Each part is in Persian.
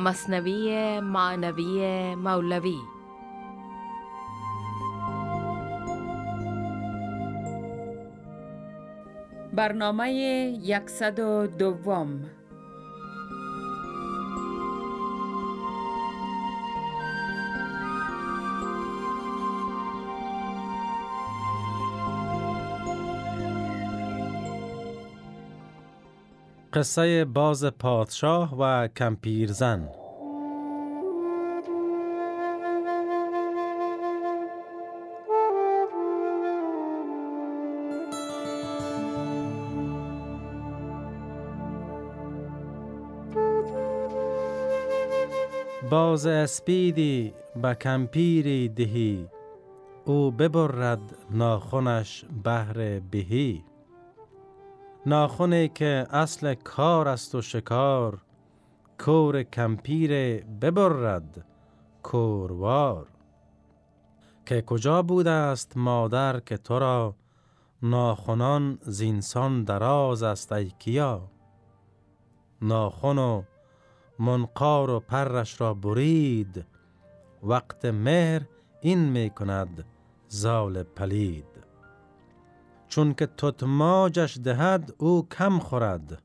مصنوی معنوی مولوی. برنامه 102 قصه باز پادشاه و کمپیرزن. باز اسپیدی به کمپیری دهی او ببرد ناخونش بهر بهی. ناخونی که اصل کار است و شکار کور کمپیر ببرد کوروار که کجا بوده است مادر که تو را ناخونان زینسان دراز است ای کیا. ناخون و منقار و پرش را برید وقت مهر این می کند زال پلید. چون که تتماجش دهد او کم خورد.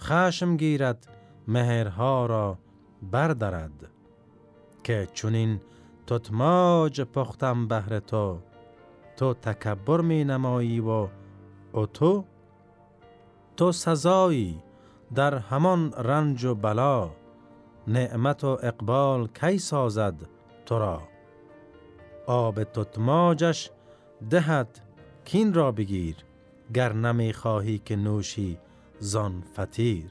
خشم گیرد مهرها را بردارد که چونین تتماج پختم بهر تو تو تکبر می نمایی و او تو تو سزایی در همان رنج و بلا نعمت و اقبال کی سازد تو را؟ آب تتماجش دهد کین را بگیر گر نمی خواهی که نوشی زان فتیر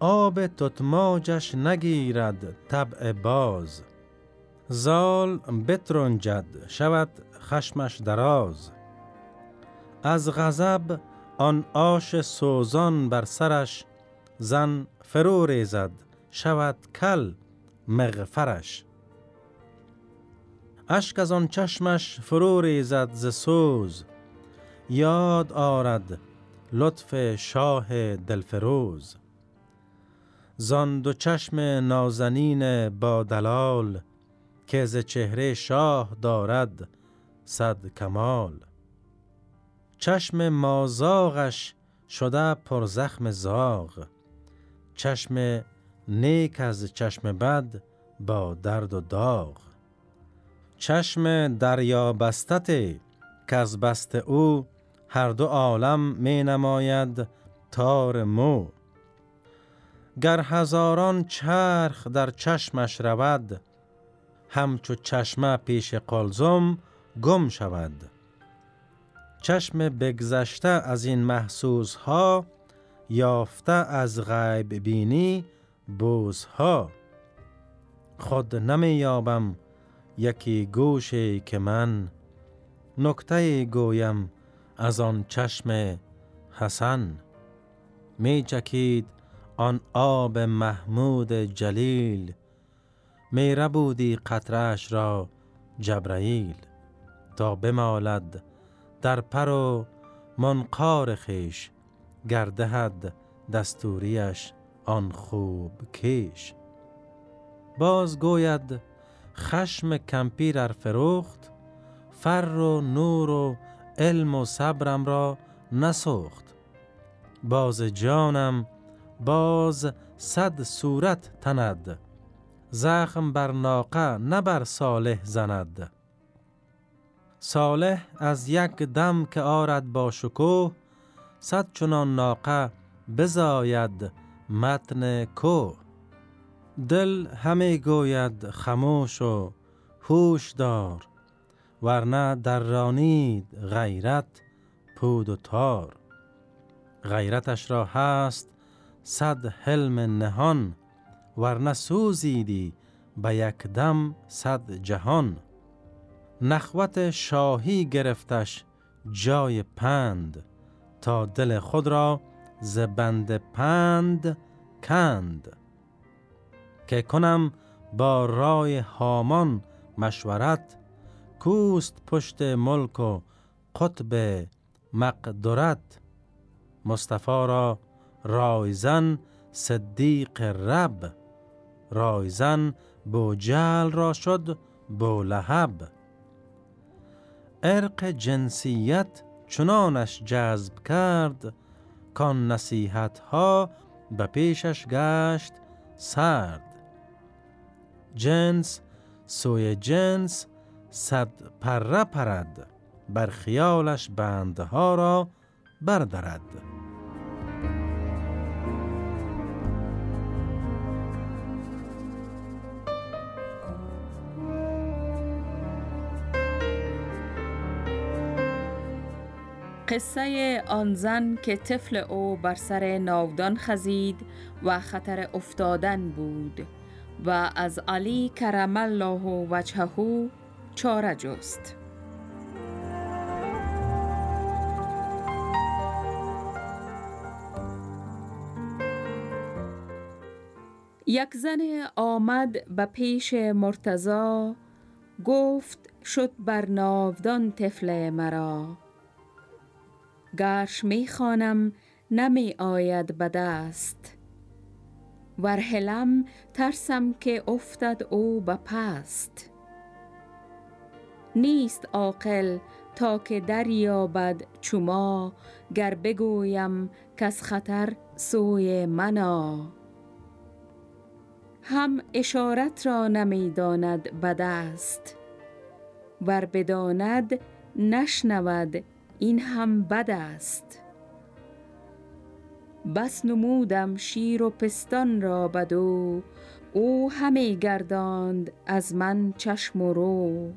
آب تتماجش نگیرد طبع باز زال بترنجد شود خشمش دراز. از غضب آن آش سوزان بر سرش زن فرو ریزد شود کل مغفرش. اشک از آن چشمش فرو ریزد ز سوز. یاد آرد لطف شاه دلفروز. زان دو چشم نازنین با دلال که ز چهره شاه دارد صد کمال. چشم مازاغش شده پر زخم زاغ. چشم نیک از چشم بد با درد و داغ. چشم دریا بستت که از بست او هر دو عالم می نماید تار مو. گر هزاران چرخ در چشمش رود همچو چشمه پیش قلزم گم شود. چشم بگذشته از این محسوس ها یافته از غیب بینی بوزها خود نمی یابم یکی گوشی که من نکته گویم از آن چشم حسن. می چکید آن آب محمود جلیل می ربودی قطرش را جبرائیل تا بمالد در پر و منقار خیش گردهد دستوریش آن خوب کیش. باز گوید خشم کمپیر فروخت فر و نور و علم و صبرم را نسوخت باز جانم باز صد صورت تند زخم بر ناقه نه بر صالح زند. صالح از یک دم که آرد با شکوه صد چنان ناقه بزاید متن کوه. دل همه گوید خموش و هوش دار ورنه در رانید غیرت پود و تار. غیرتش را هست صد حلم نهان ورنه سوزیدی به یک دم صد جهان. نخوت شاهی گرفتش جای پند تا دل خود را زبند پند کند. که کنم با رای هامان مشورت کوست پشت ملک و قطب مقدرت. مصطفی را رایزن صدیق رب رایزن بو جل را شد بو لحب ارق جنسیت چنانش جذب کرد کان نصیحت ها به پیشش گشت سرد. جنس سوی جنس صد پره پرد بر خیالش بندها را بردرد. قصه آن زن که طفل او بر سر ناودان خزید و خطر افتادن بود. و از علی کرم الله وجهه چاره جست. یک زن آمد به پیش مرتزا گفت شد بر ناودان طفل مرا. گرش می خانم نمی آید به دست. ورهلم ترسم که افتد او به پست. نیست عاقل تا که دریابد چما گر بگویم کس خطر سوی منا. هم اشارت را نمی‌داند به دست ور بداند نشنود این هم بد است بس نمودم شیر و پستان را بدو او همه گرداند از من چشم و رو.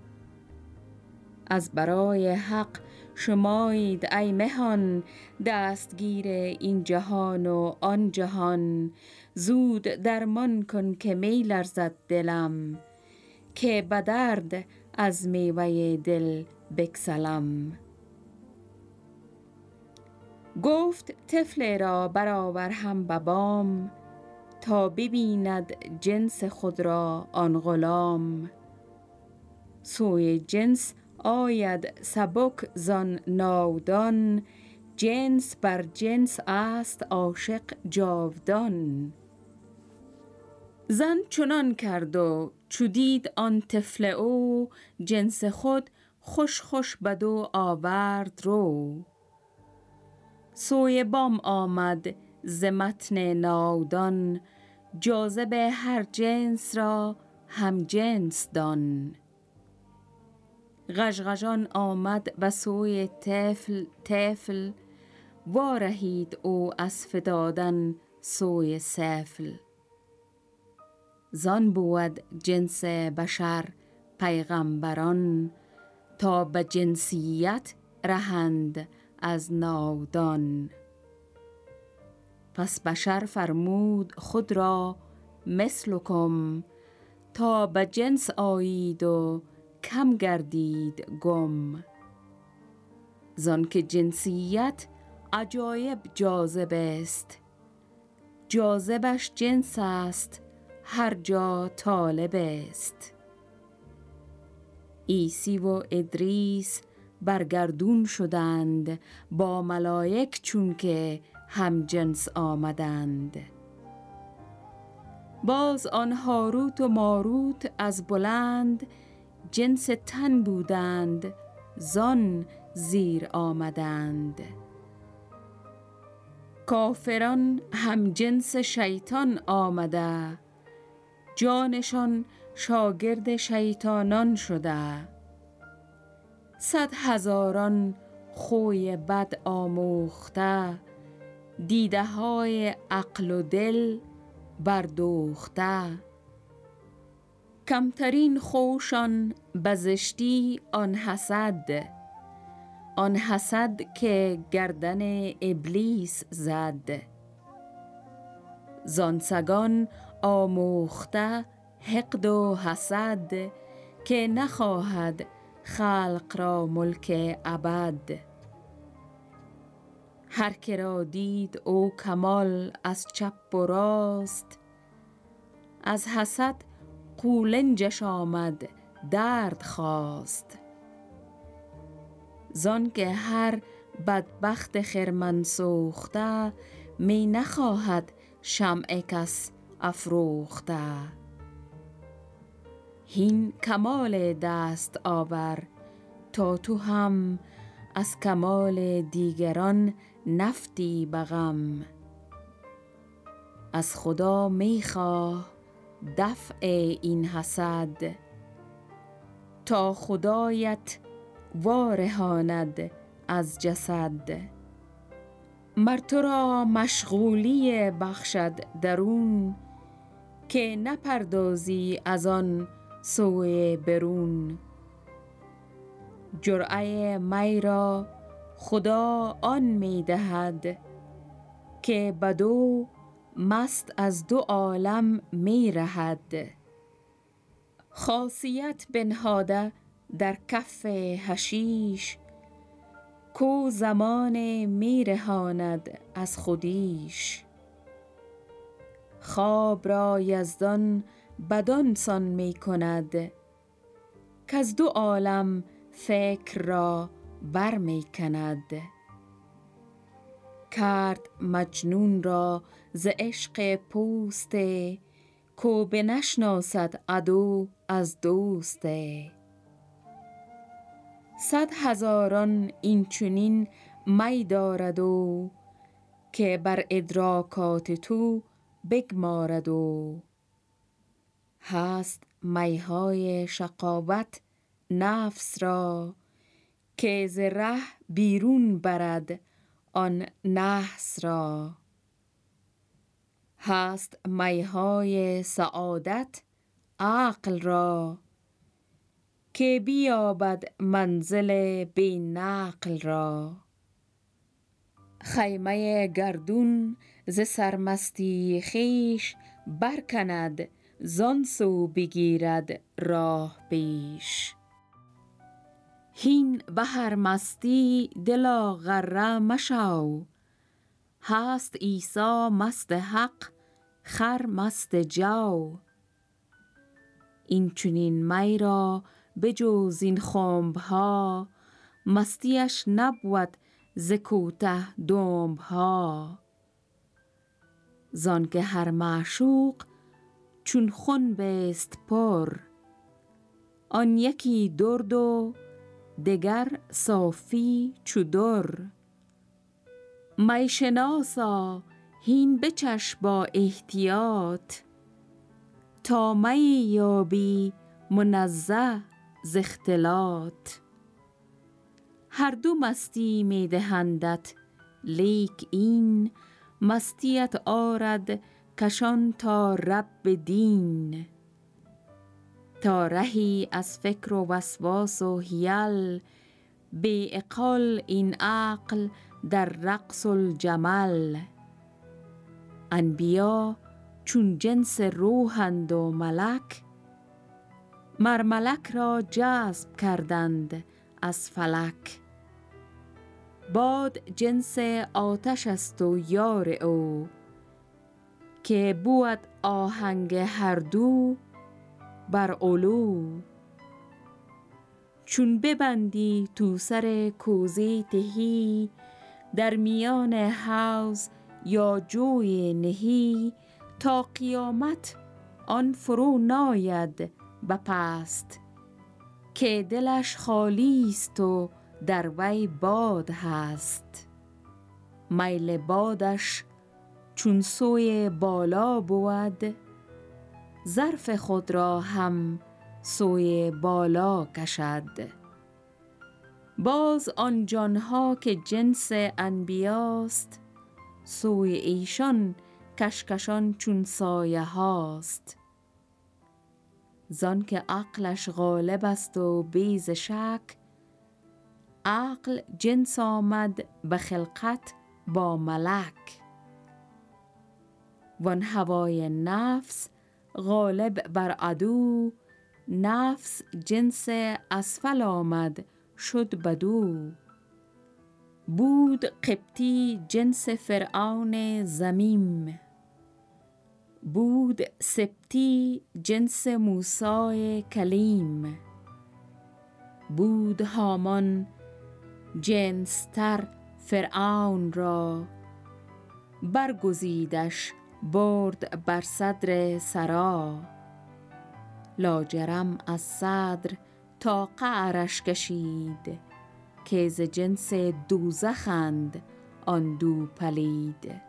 از برای حق شمایید ای مهان دستگیر این جهان و آن جهان. زود درمان کن که می لرزد دلم که به درد از میوه دل بکسلم گفت طفل را برآور هم به بام تا ببیند جنس خود را آن غلام. سوی جنس آید سبک زان ناودان جنس بر جنس است عاشق جاودان. زن چنان کرد و چو دید آن طفل او جنس خود خوش خوش بدو آورد رو. سوی بام آمد ز متن ناودان جاذب هر جنس را هم جنس دان. غژغژان آمد و سوی طفل طفل وارهید او از فتادن سوی سفل. زان بود جنس بشر پیغمبران تا به جنسیت رهند از ناودان پس بشر فرمود خود را مثلکم تا به جنس آیید و کم گردید گم. زان که جنسیت عجایب جاذب است. جاذبش جنس است هر جا طالب است. عیسی و ادریس برگردون شدند با ملائک چون که هم جنس آمدند. باز آن هاروت و ماروت از بلند جنس تن بودند زان زیر آمدند. کافران هم جنس شیطان آمده جانشان شاگرد شیطانان شده. صد هزاران خوی بد آموخته دیده های عقل و دل بردوخته. کمترین خوشان بزشتی آن حسد آن حسد که گردن ابلیس زد. زانسگان آموخته حقد و حسد که نخواهد خلق را ملک ابد. هر که را دید او کمال از چپ و راست. از حسد قولنجش آمد درد خواست. زان که هر بدبخت خرمن سوخته می نخواهد شمع کس افروخته. هین کمال دست آور تا تو هم از کمال دیگران نفتی بغم. از خدا می‌خواه دفع این حسد تا خدایت وارهاند از جسد. مر تو را مشغولی بخشد درون که نپردازی از آن سوی برون. جرعه می را خدا آن می دهد که بدو مست از دو عالم می رهد. خاصیت بنهاده در کف حشیش کو زمان می رهاند از خودیش. خواب را یزدان بدان سان می کند کز دو عالم فکر را بر می کند. کرد مجنون را ز عشق پوسته کو بنشناسد عدو از دوسته صد هزاران این چنین می دارد و که بر ادراکات تو بگمارد و هست میهای شقاوت نفس را که ز ره بیرون برد آن نحس را. هست میهای سعادت عقل را که بیابد منزل بی نقل را. خیمه گردون ز سرمستی خویش برکند زان سو بگیرد راه پیش. هین به هر مستی دلا غره مشو هست عیسی مست حق خر مست جو این چنین می را بجز این خنب ها مستیش نبود ز کوته دنب ها زان که هر معشوق چون خون بست پر. آن یکی درد و دگر صافی چو در. می شناسا هین بچش با احتیاط. تا می یابی منزه ز اختلاط. هر دو مستی می دهندت لیک این مستیت آرد کشان تا رب دین تا رهی از فکر و وسواس و حیل بی اقال این عقل در رقص الجمل. انبیا چون جنس روحند و ملک مر ملک را جذب کردند از فلک. باد جنس آتش است و یار او که بود آهنگ هر دو بر علو. چون ببندی تو سر کوزه تهی در میان حوز یا جوی نهی تا قیامت آن فرو ناید به پست. که دلش خالی است و در وی باد هست. میل بادش چون سوی بالا بود ظرف خود را هم سوی بالا کشد. باز آن جانها که جنس انبیاست سوی ایشان کشکشان چون سایه هاست. زان که عقلش غالب است و بیز شک عقل جنس آمد به خلقت با ملک. وان هوای نفس غالب بر عدو نفس جنس اسفل آمد شد بدو. بود قبطی جنس فرعون زمیم. بود سبتی جنس موسای کلیم. بود هامان جنستر فرعون را. برگزیدش برد بر صدر سرا. لاجرم از صدر تا قعرش کشید که ز جنس دوزخند آن دو پلید.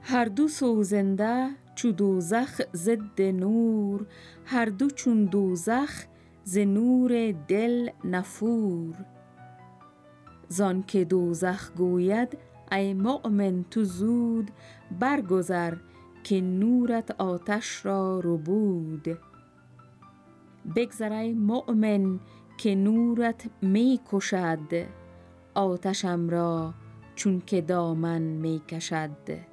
هر دو سوزنده چو دوزخ ضد نور هر دو چون دوزخ ز نور دل نفور. زان که دوزخ گوید ای مؤمن تو زود برگذر که نورت آتش را ربود. بگذر ای مؤمن که نورت می کشد آتشم را چون که دامن می کشد.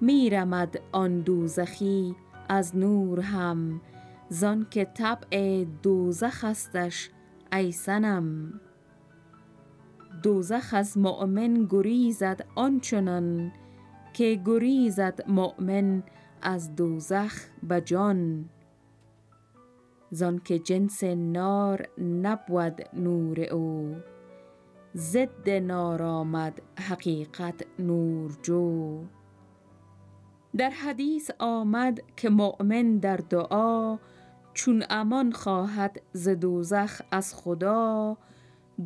می آن دوزخی از نور هم زان که طبع دوزخ هستش ای سنم دوزخ از مؤمن گریزد آنچنان که گریزد مؤمن از دوزخ به جان. زان که جنس نار نبود نور او ضد نار آمد حقیقت نور جو. در حدیث آمد که مؤمن در دعا چون امان خواهد ز دوزخ از خدا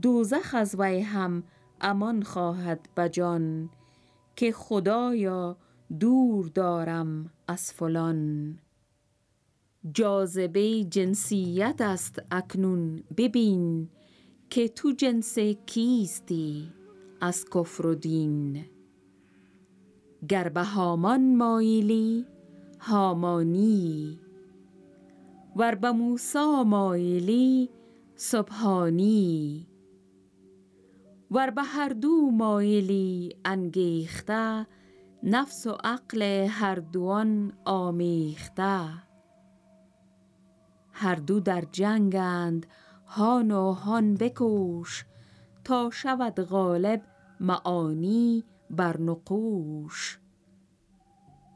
دوزخ از وی هم امان خواهد به جان که خدایا دور دارم از فلان. جاذبه جنسیت است اکنون ببین که تو جنس کیستی از کفر و دین. گر به هامان مایلی هامانی. ور به موسی مایلی سبحانی. ور به هر دو مایلی انگیخته نفس و عقل هر دوان آمیخته. هر دو در جنگند هان و هان بکوش تا شود غالب معانی بر نقوش.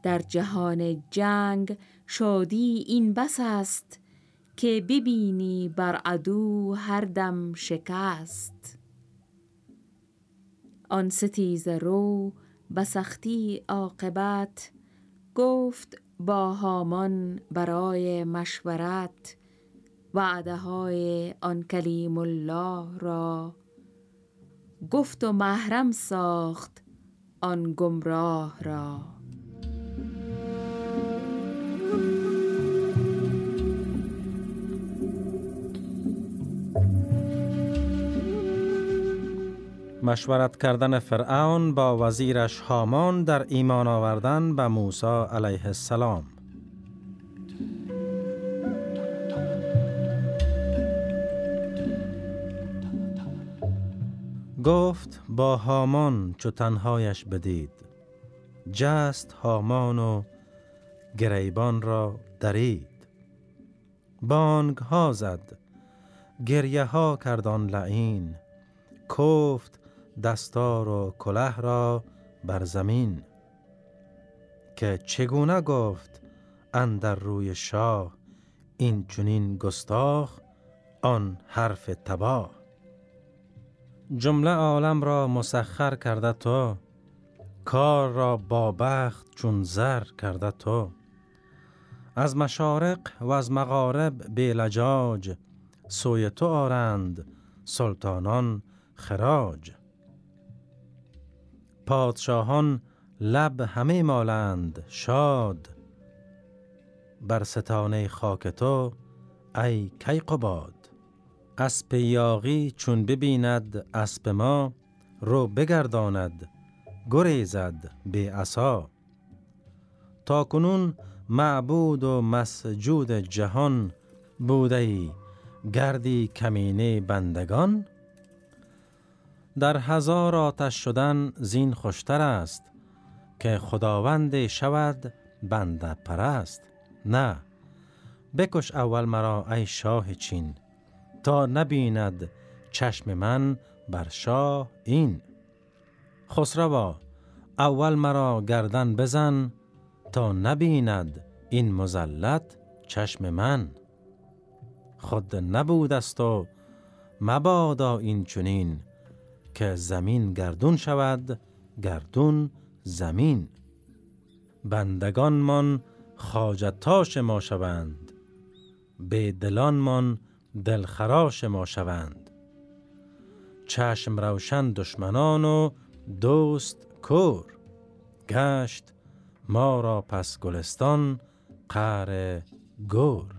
در جهان جنگ شادی این بس است که ببینی بر عدو هر دم شکست. آن ستیز رو به سختی عاقبت گفت با هامان برای مشورت وعده های آن کلیم الله را. گفت و محرم ساخت آن گمراه را. مشورت کردن فرعون با وزیرش هامان در ایمان آوردن به موسی علیه السلام. گفت با هامان چو تنهایش بدید. جست هامان و گریبان را درید. بانگ ها زد. گریه ها کردان لعین. کفت دستار و کله را بر زمین که چگونه گفت اندر روی شاه این چونین گستاخ آن حرف تباه. جمله عالم را مسخر کرده تو کار را با بخت چون زر کرده تو. از مشارق و از مغارب به لجاج سوی تو آرند سلطانان خراج. پادشاهان لب همه مالند شاد. بر ستانه خاک تو ای کیقباد. اسب یاغی چون ببیند اسب ما رو بگرداند گریزد به عصا. تا کنون معبود و مسجود جهان بوده ای گردی کمینه بندگان. در هزار آتش شدن زین خوشتر است که خداوند شود بنده پرست. نه بکش اول مرا ای شاه چین تا نبیند چشم من بر شاه این. خسروا اول مرا گردن بزن تا نبیند این مزلت چشم من. خود نبود است و مبادا این چونین که زمین گردون شود گردون زمین. بندگان من خاجتاش ما شوند به دلانمان دلخراش ما شوند. چشم روشن دشمنان و دوست کور گشت ما را پس گلستان قهر گور.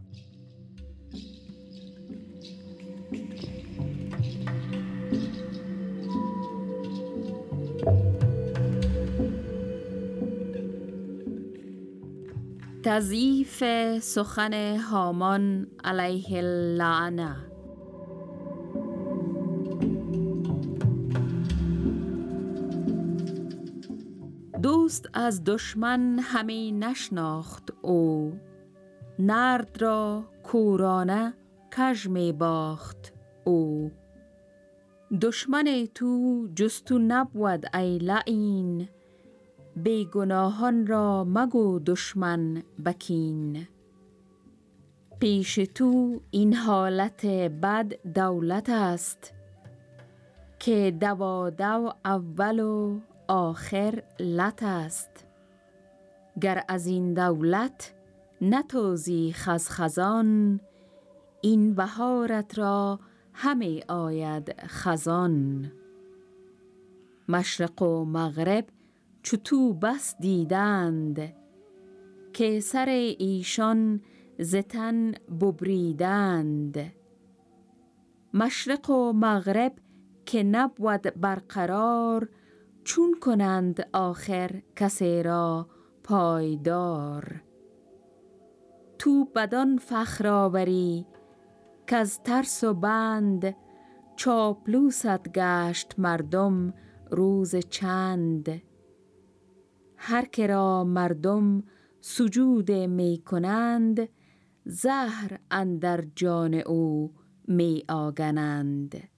تضیف سخن هامان علیه اللعنه. دوست از دشمن همی نشناخت او. نرد را کورانه کژ می باخت او. دشمن تو جستو نبود ای لعین. گناهان را مگو دشمن بکین. پیش تو این حالت بد دولت است که دوا دو اول و آخر لط است. گر از این دولت نتوزی خز خزان این بهارت را همه آید خزان. مشرق و مغرب چو تو بس دیدند که سر ایشان زتن ببریدند. مشرق و مغرب که نبود برقرار چون کنند آخر کسی را پایدار. تو بدان فخر آوری که از ترس و بند چاپلوست گشت مردم روز چند. هر که را مردم سجود می کنند زهر اندر جان او می آگنند.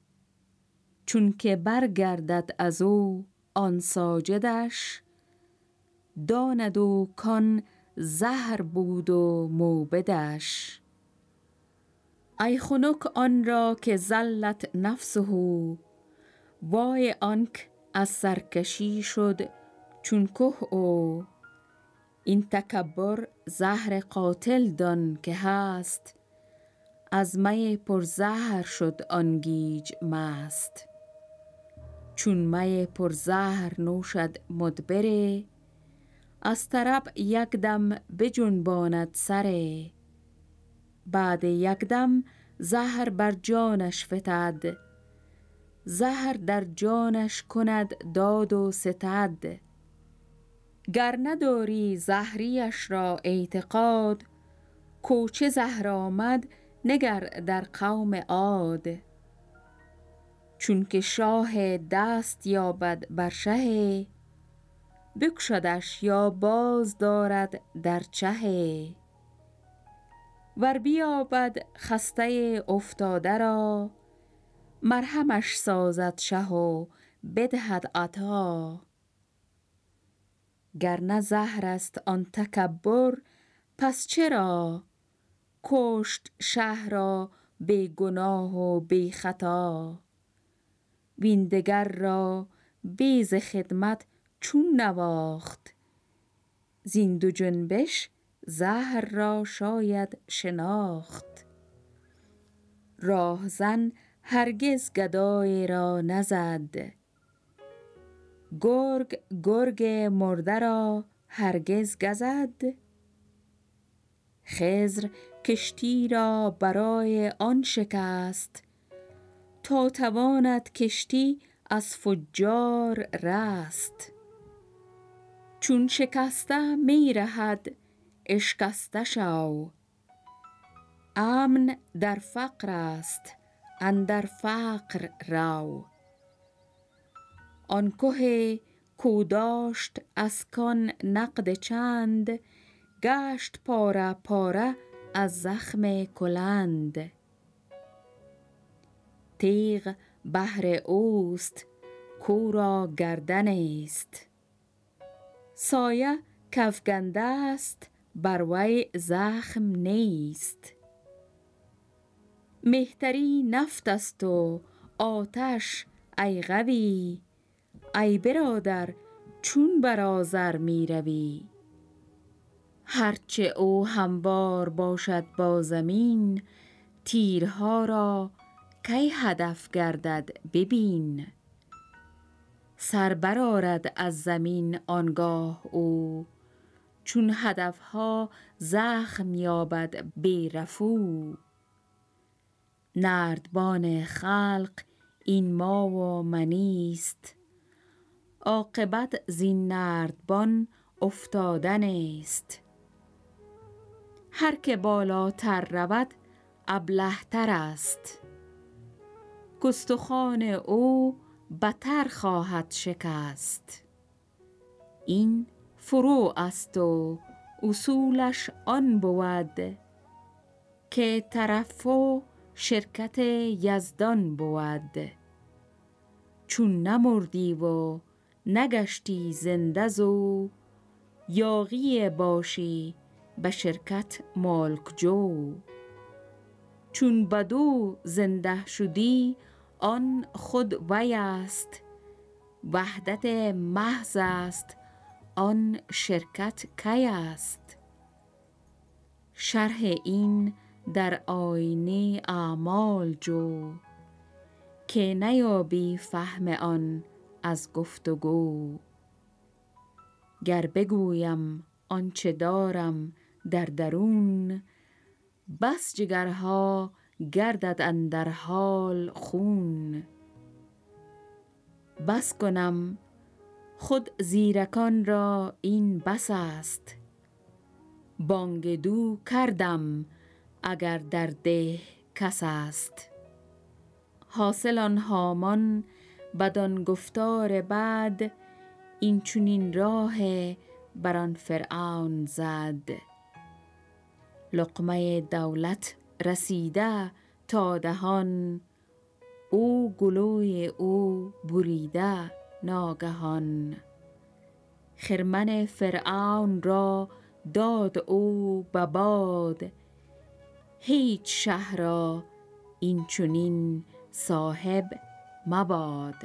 چون که برگردد از او آن ساجدش داند و کان زهر بود و موبدش. ای خنک آن را که زلت نفسه وای آنک از سرکشی شد چون که او این تکبر زهر قاتل دان که هست از می پر زهر شد آن گیج مست. چون می پر زهر نوشد مدبره از طرب یک دم بجنباند سره بعد یک دم زهر بر جانش فتد زهر در جانش کند داد و ستد. گر نداری زهریش را اعتقاد کوچه زهر آمد نگر در قوم عاد. چون که شاه دست یابد بر شه بکشدش یا باز دارد در چه. ور بیابد خسته افتاده را مرهمش سازد شه و بدهد عطا. گر نه زهر است آن تکبر پس چرا کشت شه را بی گناه و بی خطا؟ ویندگر را بیز خدمت چون نواخت؟ زین دو جنبش زهر را شاید شناخت. راهزن هرگز گدای را نزد. گرگ گرگ مرده را هرگز گزد؟ خزر کشتی را برای آن شکست تا تواند کشتی از فجار رست. چون شکسته می رهد اشکسته شو. امن در فقر است اندر فقر رو. آن که کو داشت از کان نقد چند گشت پاره پاره از زخم کلند. تیغ بهر اوست کو را گردن است سایه کفگنده است بر وی زخم نیست. مهتری نفت است و آتش ای غوی ای برادر چون بر می روی هرچه او هموار باشد با زمین تیرها را کی هدف گردد ببین. سر برآرد از زمین آنگاه او چون هدفها زخم یابد بی رفو. نردبان خلق این ما و منیست عاقبت زین نردبان افتادن است هر که بالاتر رود ابلهتر است. کستخوان او بتر خواهد شکست. این فرو است و اصولش آن بود که طرف شرکت یزدان بود. چون نمردی و نگشتی زنده زو. یاغی باشی به شرکت مالک جو. چون بدو زنده شدی آن خود وی است. وحدت محض است آن شرکت کی است. شرح این در آینه اعمال جو. که نیابی فهم آن از گفتگو گر بگویم آنچه دارم در درون بس جگرها گردد اندر حال خون. بس کنم خود زیرکان را این بس است. بانگ دو کردم اگر در ده کس است. حاصل آن هامان بدان گفتار بعد این چونین راه بر آن فرعون زد. لقمه دولت رسیده تا دهان او گلوی او بریده ناگهان. خرمن فرعون را داد او به باد هیچ شهر را این چونین صاحب مباد